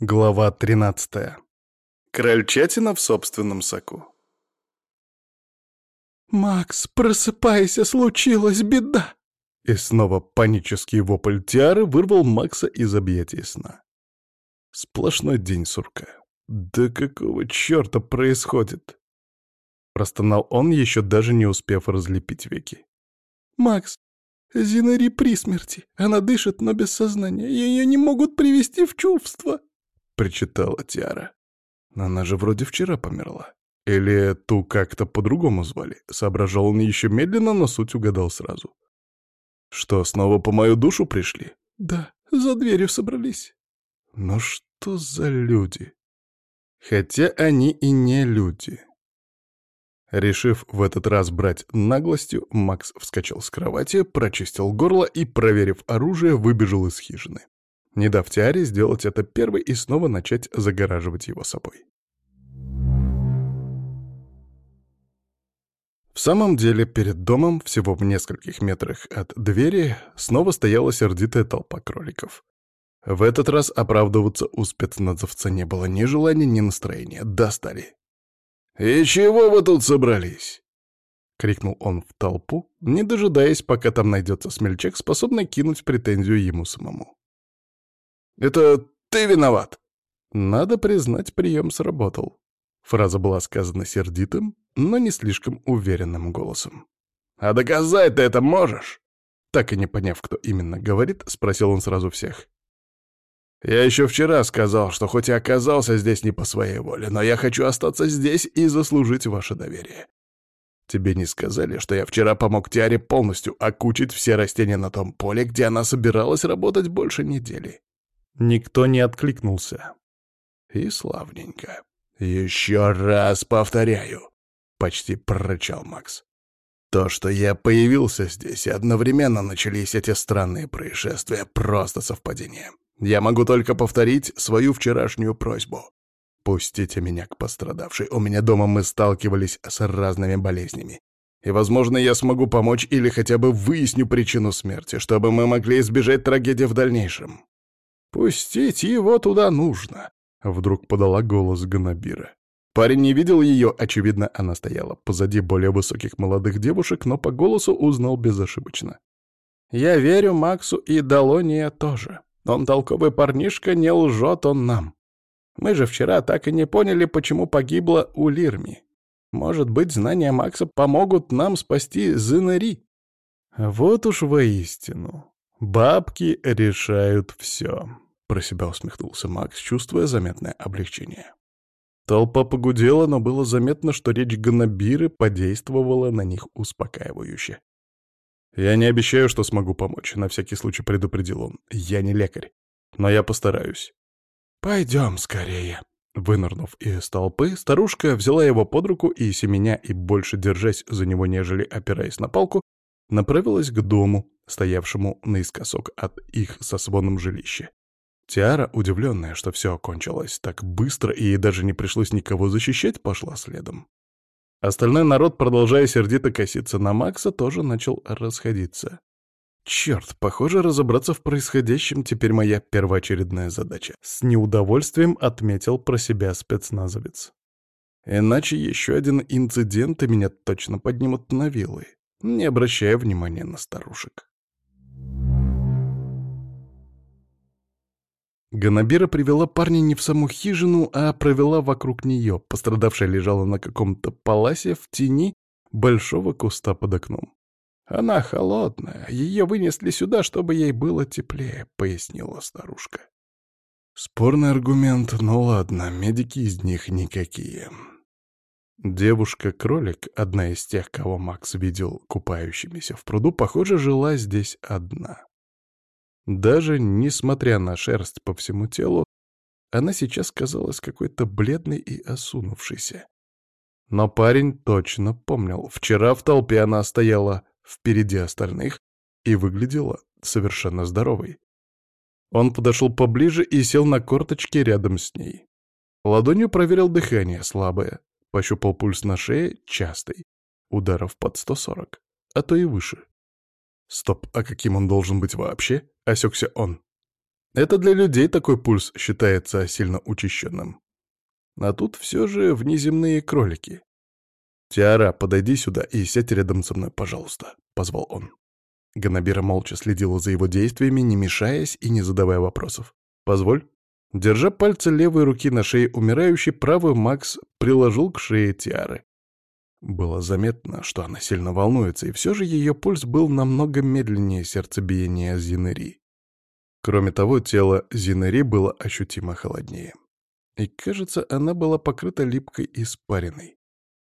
Глава 13. Крольчатина в собственном соку. «Макс, просыпайся, случилась беда!» И снова панический вопль Тиары вырвал Макса из объятий сна. Сплошной день сурка. Да какого черта происходит? Простонал он, еще даже не успев разлепить веки. «Макс, Зинари при смерти. Она дышит, но без сознания. Ее не могут привести в чувство!» — причитала Тиара. «Она же вроде вчера померла. Или ту как-то по-другому звали?» Соображал он еще медленно, но суть угадал сразу. «Что, снова по мою душу пришли?» «Да, за дверью собрались». «Ну что за люди?» Хотя они и не люди. Решив в этот раз брать наглостью, Макс вскочил с кровати, прочистил горло и, проверив оружие, выбежал из хижины не дав Тиаре сделать это первой и снова начать загораживать его собой. В самом деле, перед домом, всего в нескольких метрах от двери, снова стояла сердитая толпа кроликов. В этот раз оправдываться у спецназовца не было ни желания, ни настроения. Достали. «И чего вы тут собрались?» — крикнул он в толпу, не дожидаясь, пока там найдется смельчак, способный кинуть претензию ему самому. Это ты виноват!» Надо признать, прием сработал. Фраза была сказана сердитым, но не слишком уверенным голосом. «А доказать ты это можешь?» Так и не поняв, кто именно говорит, спросил он сразу всех. «Я еще вчера сказал, что хоть и оказался здесь не по своей воле, но я хочу остаться здесь и заслужить ваше доверие. Тебе не сказали, что я вчера помог Тиаре полностью окучить все растения на том поле, где она собиралась работать больше недели. Никто не откликнулся. И славненько. «Еще раз повторяю», — почти прорычал Макс. «То, что я появился здесь, и одновременно начались эти странные происшествия, просто совпадение. Я могу только повторить свою вчерашнюю просьбу. Пустите меня к пострадавшей. У меня дома мы сталкивались с разными болезнями. И, возможно, я смогу помочь или хотя бы выясню причину смерти, чтобы мы могли избежать трагедии в дальнейшем. «Пустить его туда нужно», — вдруг подала голос Ганабира. Парень не видел ее, очевидно, она стояла позади более высоких молодых девушек, но по голосу узнал безошибочно. «Я верю Максу и Далония тоже. Он толковый парнишка, не лжет он нам. Мы же вчера так и не поняли, почему погибла у Лирми. Может быть, знания Макса помогут нам спасти Зенери?» Вот уж воистину. Бабки решают все. Про себя усмехнулся Макс, чувствуя заметное облегчение. Толпа погудела, но было заметно, что речь Ганабиры подействовала на них успокаивающе. «Я не обещаю, что смогу помочь», — на всякий случай предупредил он. «Я не лекарь, но я постараюсь». «Пойдем скорее». Вынырнув из толпы, старушка взяла его под руку и, семеня и больше держась за него, нежели опираясь на палку, направилась к дому, стоявшему наискосок от их со своном жилища. Тиара, удивленная, что все окончилось так быстро и ей даже не пришлось никого защищать, пошла следом. Остальной народ, продолжая сердито коситься на Макса, тоже начал расходиться. Черт, похоже, разобраться в происходящем теперь моя первоочередная задача. С неудовольствием отметил про себя спецназовец. Иначе еще один инцидент и меня точно поднимут на вилы, не обращая внимания на старушек. Ганабира привела парня не в саму хижину, а провела вокруг нее. Пострадавшая лежала на каком-то паласе в тени большого куста под окном. «Она холодная, ее вынесли сюда, чтобы ей было теплее», — пояснила старушка. Спорный аргумент, но ладно, медики из них никакие. Девушка-кролик, одна из тех, кого Макс видел купающимися в пруду, похоже, жила здесь одна. Даже несмотря на шерсть по всему телу, она сейчас казалась какой-то бледной и осунувшейся. Но парень точно помнил, вчера в толпе она стояла впереди остальных и выглядела совершенно здоровой. Он подошел поближе и сел на корточки рядом с ней. Ладонью проверил дыхание, слабое, пощупал пульс на шее, частый, ударов под 140, а то и выше. Стоп, а каким он должен быть вообще? Осекся он. Это для людей такой пульс считается сильно учащенным. А тут все же внеземные кролики. «Тиара, подойди сюда и сядь рядом со мной, пожалуйста», — позвал он. Ганабира молча следила за его действиями, не мешаясь и не задавая вопросов. «Позволь». Держа пальцы левой руки на шее умирающей, правый Макс приложил к шее Тиары. Было заметно, что она сильно волнуется, и все же ее пульс был намного медленнее сердцебиения Зинери. Кроме того, тело Зинери было ощутимо холоднее. И, кажется, она была покрыта липкой испариной.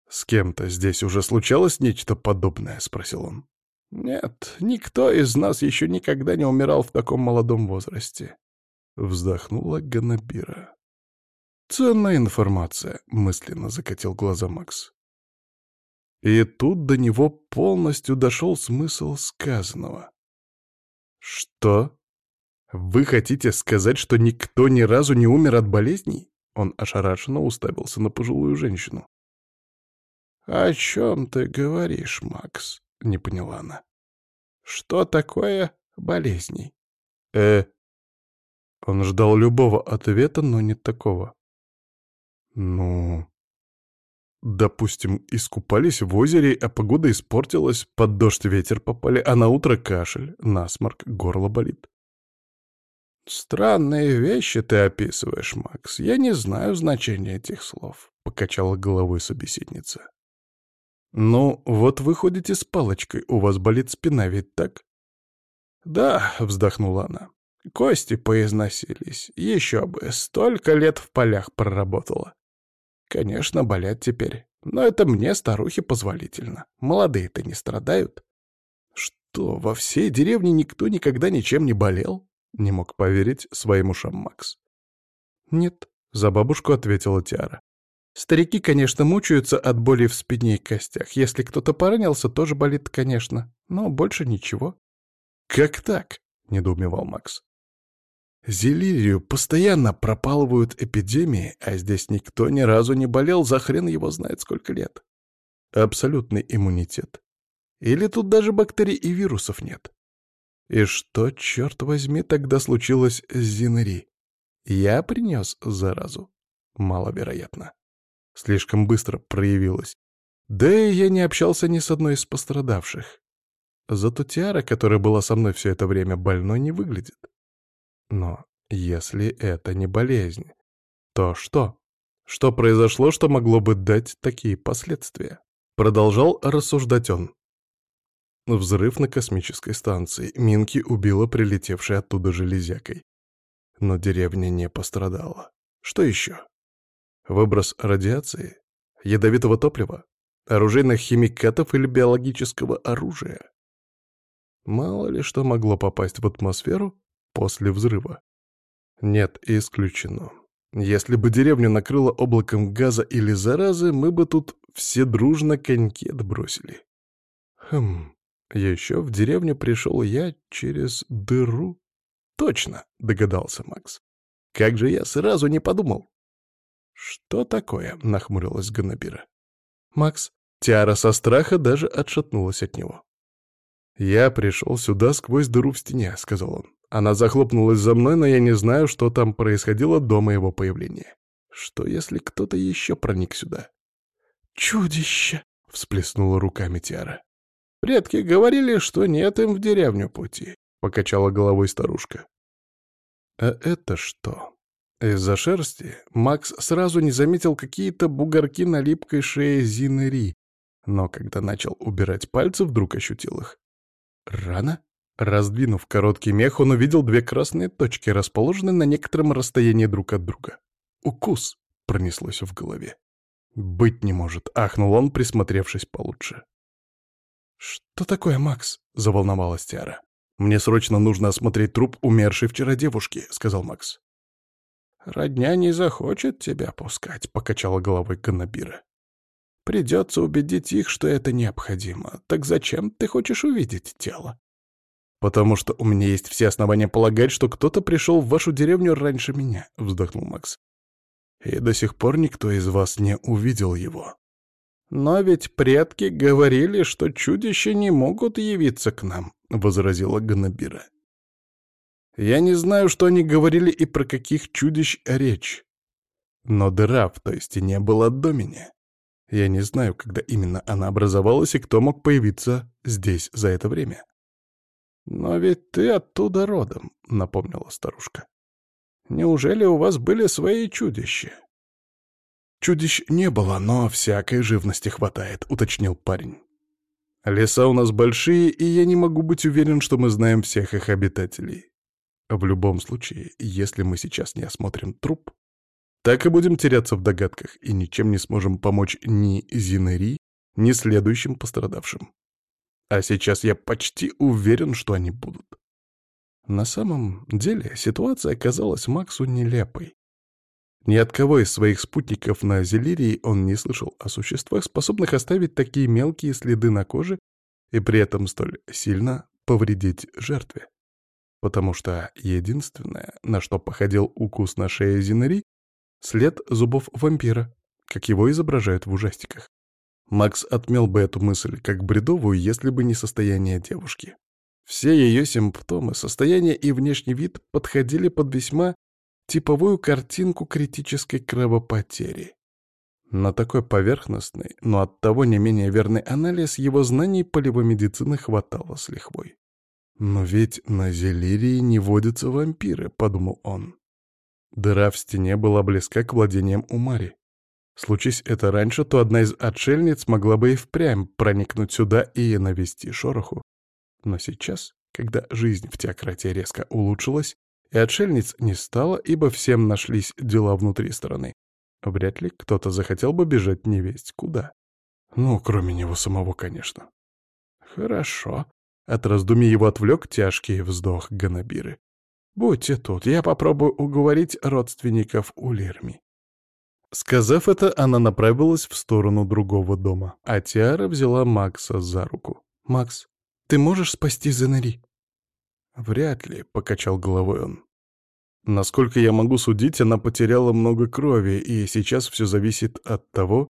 «С кем-то здесь уже случалось нечто подобное?» — спросил он. «Нет, никто из нас еще никогда не умирал в таком молодом возрасте», — вздохнула Ганабира. «Ценная информация», — мысленно закатил глаза Макс. И тут до него полностью дошел смысл сказанного. «Что? Вы хотите сказать, что никто ни разу не умер от болезней?» Он ошарашенно уставился на пожилую женщину. «О чем ты говоришь, Макс?» — не поняла она. «Что такое болезни?» «Э...» Он ждал любого ответа, но не такого. «Ну...» Допустим, искупались в озере, а погода испортилась, под дождь ветер попали, а на утро кашель, насморк, горло болит. «Странные вещи ты описываешь, Макс. Я не знаю значения этих слов», — покачала головой собеседница. «Ну, вот вы ходите с палочкой, у вас болит спина, ведь так?» «Да», — вздохнула она, — «кости поизносились. Еще бы, столько лет в полях проработала. Конечно, болят теперь, но это мне, старухе, позволительно. Молодые-то не страдают». «Что, во всей деревне никто никогда ничем не болел?» — не мог поверить своим ушам Макс. «Нет», — за бабушку ответила Тиара. Старики, конечно, мучаются от боли в спине и костях. Если кто-то поранился, тоже болит, конечно. Но больше ничего. «Как так?» — недоумевал Макс. «Зелирию постоянно пропалывают эпидемии, а здесь никто ни разу не болел за хрен его знает сколько лет. Абсолютный иммунитет. Или тут даже бактерий и вирусов нет? И что, черт возьми, тогда случилось с Зинери? Я принес заразу? Маловероятно слишком быстро проявилась. Да и я не общался ни с одной из пострадавших. Зато Тиара, которая была со мной все это время, больной не выглядит. Но если это не болезнь, то что? Что произошло, что могло бы дать такие последствия? Продолжал рассуждать он. Взрыв на космической станции. Минки убила прилетевшей оттуда железякой. Но деревня не пострадала. Что еще? Выброс радиации, ядовитого топлива, оружейных химикатов или биологического оружия. Мало ли что могло попасть в атмосферу после взрыва. Нет, исключено. Если бы деревню накрыло облаком газа или заразы, мы бы тут все дружно коньки отбросили. Хм, еще в деревню пришел я через дыру. Точно, догадался Макс. Как же я сразу не подумал. «Что такое?» — нахмурилась Ганнабира. «Макс». Тиара со страха даже отшатнулась от него. «Я пришел сюда сквозь дыру в стене», — сказал он. Она захлопнулась за мной, но я не знаю, что там происходило до моего появления. Что, если кто-то еще проник сюда? «Чудище!» — всплеснула руками Тиара. «Предки говорили, что нет им в деревню пути», — покачала головой старушка. «А это что?» Из-за шерсти Макс сразу не заметил какие-то бугорки на липкой шее Зинери, но когда начал убирать пальцы, вдруг ощутил их. Рано? Раздвинув короткий мех, он увидел две красные точки, расположенные на некотором расстоянии друг от друга. «Укус!» — пронеслось в голове. «Быть не может!» — ахнул он, присмотревшись получше. «Что такое, Макс?» — заволновалась Тиара. «Мне срочно нужно осмотреть труп умершей вчера девушки», — сказал Макс. «Родня не захочет тебя пускать», — покачала головой Канабира. «Придется убедить их, что это необходимо. Так зачем ты хочешь увидеть тело?» «Потому что у меня есть все основания полагать, что кто-то пришел в вашу деревню раньше меня», — вздохнул Макс. «И до сих пор никто из вас не увидел его». «Но ведь предки говорили, что чудища не могут явиться к нам», — возразила Ганабира. Я не знаю, что они говорили и про каких чудищ речь. Но дыра в той стене была до меня. Я не знаю, когда именно она образовалась и кто мог появиться здесь за это время. «Но ведь ты оттуда родом», — напомнила старушка. «Неужели у вас были свои чудища?» «Чудищ не было, но всякой живности хватает», — уточнил парень. «Леса у нас большие, и я не могу быть уверен, что мы знаем всех их обитателей. В любом случае, если мы сейчас не осмотрим труп, так и будем теряться в догадках и ничем не сможем помочь ни Зинери, ни следующим пострадавшим. А сейчас я почти уверен, что они будут. На самом деле ситуация оказалась Максу нелепой. Ни от кого из своих спутников на Зелирии он не слышал о существах, способных оставить такие мелкие следы на коже и при этом столь сильно повредить жертве. Потому что единственное, на что походил укус на шее Зинери, След зубов вампира, как его изображают в ужастиках. Макс отмел бы эту мысль как бредовую, если бы не состояние девушки. Все ее симптомы, состояние и внешний вид подходили под весьма типовую картинку критической кровопотери. На такой поверхностный, но оттого не менее верный анализ его знаний полевой медицины хватало с лихвой. «Но ведь на Зелирии не водятся вампиры», — подумал он. Дыра в стене была близка к владениям Умари. Случись это раньше, то одна из отшельниц могла бы и впрямь проникнуть сюда и навести шороху. Но сейчас, когда жизнь в теократии резко улучшилась, и отшельниц не стало, ибо всем нашлись дела внутри страны, вряд ли кто-то захотел бы бежать невесть куда. Ну, кроме него самого, конечно. Хорошо. От раздумий его отвлек тяжкий вздох Ганабиры. Будьте тут, я попробую уговорить родственников Улирми». Сказав это, она направилась в сторону другого дома, а Тиара взяла Макса за руку. «Макс, ты можешь спасти Зенери?» «Вряд ли», — покачал головой он. «Насколько я могу судить, она потеряла много крови, и сейчас все зависит от того,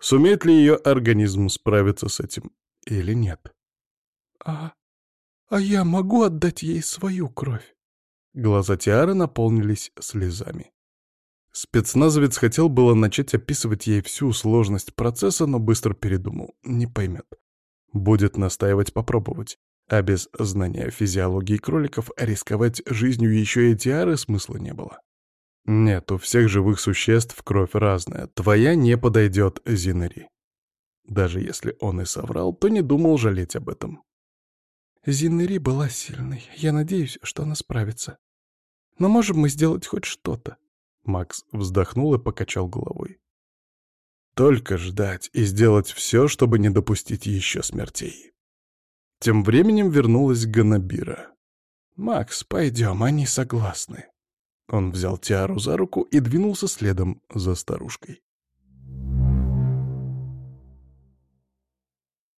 сумеет ли ее организм справиться с этим или нет». «А... а я могу отдать ей свою кровь?» Глаза Тиары наполнились слезами. Спецназовец хотел было начать описывать ей всю сложность процесса, но быстро передумал. Не поймет. Будет настаивать попробовать. А без знания физиологии кроликов рисковать жизнью еще и Тиары смысла не было. Нет, у всех живых существ кровь разная. Твоя не подойдет Зинери. Даже если он и соврал, то не думал жалеть об этом. Зиннери была сильной. Я надеюсь, что она справится. Но можем мы сделать хоть что-то?» Макс вздохнул и покачал головой. «Только ждать и сделать все, чтобы не допустить еще смертей». Тем временем вернулась Ганабира. «Макс, пойдем, они согласны». Он взял Тиару за руку и двинулся следом за старушкой.